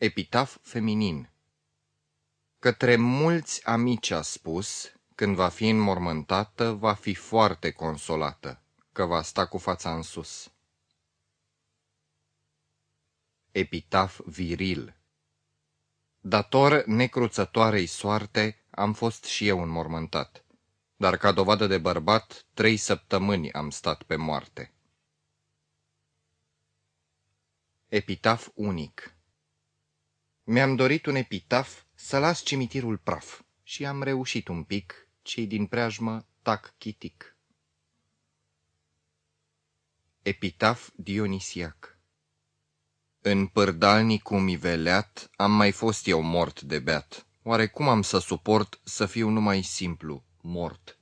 Epitaf feminin Către mulți amici a spus, când va fi înmormântată, va fi foarte consolată, că va sta cu fața în sus. Epitaf viril Dator necruțătoarei soarte, am fost și eu înmormântat, dar ca dovadă de bărbat, trei săptămâni am stat pe moarte. Epitaf unic Mi-am dorit un epitaf să las cimitirul praf și am reușit un pic, cei din preajmă tac chitic. Epitaf Dionisiac În pârdalnicul miveleat am mai fost eu mort de beat. Oare cum am să suport să fiu numai simplu, mort?